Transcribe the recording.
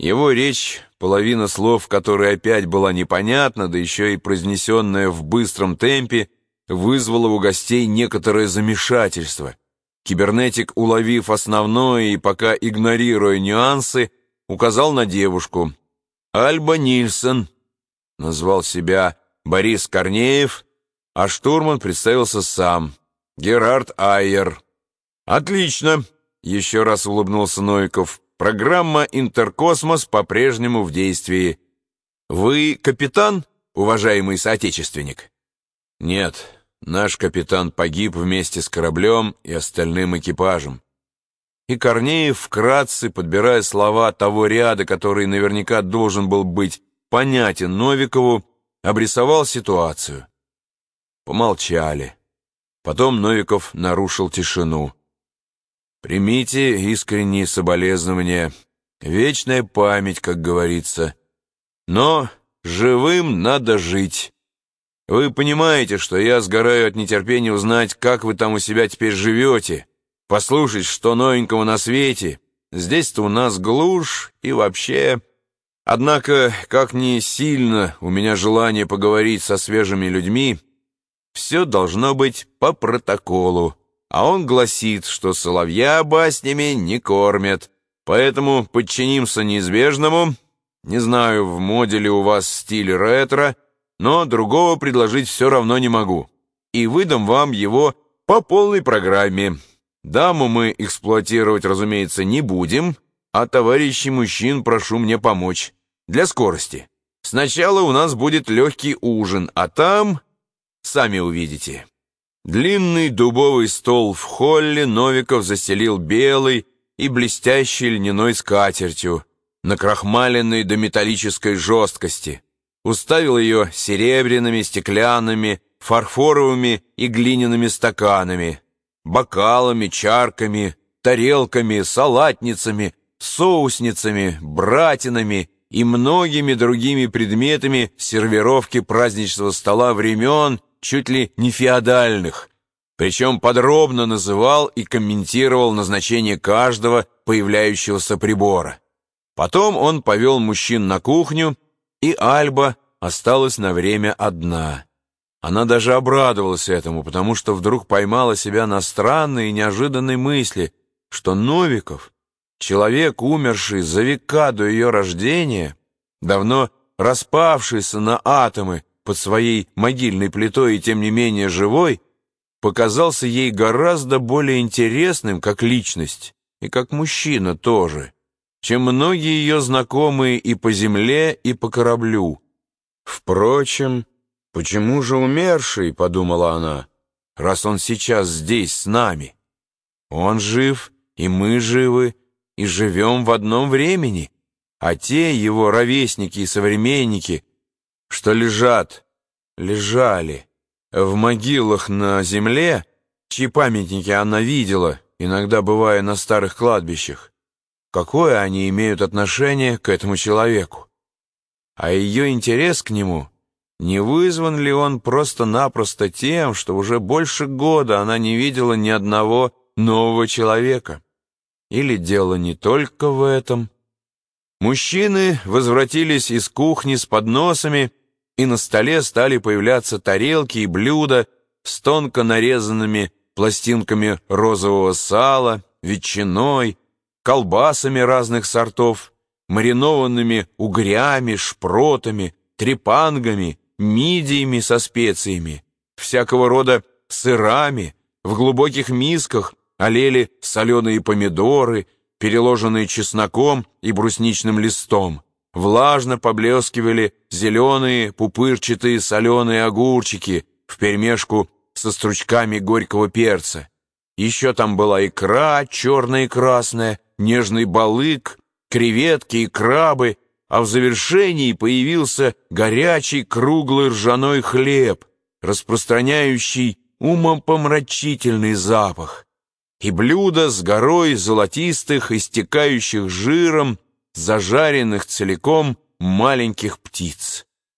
Его речь, половина слов, которая опять была непонятна, да еще и произнесенная в быстром темпе, вызвала у гостей некоторое замешательство. Кибернетик, уловив основное и пока игнорируя нюансы, указал на девушку. «Альба Нильсон», — назвал себя Борис Корнеев, а штурман представился сам, Герард Айер. «Отлично», — еще раз улыбнулся Новиков. Программа «Интеркосмос» по-прежнему в действии. Вы капитан, уважаемый соотечественник? Нет, наш капитан погиб вместе с кораблем и остальным экипажем. И Корнеев, вкратце, подбирая слова того ряда, который наверняка должен был быть понятен Новикову, обрисовал ситуацию. Помолчали. Потом Новиков нарушил тишину. Примите искренние соболезнования. Вечная память, как говорится. Но живым надо жить. Вы понимаете, что я сгораю от нетерпения узнать, как вы там у себя теперь живете, послушать, что новенького на свете. Здесь-то у нас глушь и вообще... Однако, как ни сильно у меня желание поговорить со свежими людьми, все должно быть по протоколу а он гласит, что соловья баснями не кормят, поэтому подчинимся неизбежному. Не знаю, в моде ли у вас стиль ретро, но другого предложить все равно не могу. И выдам вам его по полной программе. Даму мы эксплуатировать, разумеется, не будем, а товарищи мужчин прошу мне помочь. Для скорости. Сначала у нас будет легкий ужин, а там... Сами увидите. Длинный дубовый стол в холле Новиков застелил белой и блестящей льняной скатертью, накрахмаленной до металлической жесткости. Уставил ее серебряными, стеклянными, фарфоровыми и глиняными стаканами, бокалами, чарками, тарелками, салатницами, соусницами, братинами и многими другими предметами сервировки праздничного стола времен чуть ли не феодальных, причем подробно называл и комментировал назначение каждого появляющегося прибора. Потом он повел мужчин на кухню, и Альба осталась на время одна. Она даже обрадовалась этому, потому что вдруг поймала себя на странной и неожиданной мысли, что Новиков, человек, умерший за века до ее рождения, давно распавшийся на атомы, под своей могильной плитой и тем не менее живой, показался ей гораздо более интересным как личность и как мужчина тоже, чем многие ее знакомые и по земле, и по кораблю. Впрочем, почему же умерший, подумала она, раз он сейчас здесь с нами? Он жив, и мы живы, и живем в одном времени, а те его ровесники и современники — что лежат, лежали в могилах на земле, чьи памятники она видела, иногда бывая на старых кладбищах. Какое они имеют отношение к этому человеку? А ее интерес к нему, не вызван ли он просто-напросто тем, что уже больше года она не видела ни одного нового человека? Или дело не только в этом? Мужчины возвратились из кухни с подносами, и на столе стали появляться тарелки и блюда с тонко нарезанными пластинками розового сала, ветчиной, колбасами разных сортов, маринованными угрями, шпротами, трепангами, мидиями со специями, всякого рода сырами, в глубоких мисках олели соленые помидоры, переложенные чесноком и брусничным листом. Влажно поблескивали зеленые пупырчатые соленые огурчики вперемешку со стручками горького перца. Еще там была икра, черная и красная, нежный балык, креветки и крабы, а в завершении появился горячий круглый ржаной хлеб, распространяющий умопомрачительный запах, и блюдо с горой золотистых, истекающих жиром, зажаренных целиком маленьких птиц.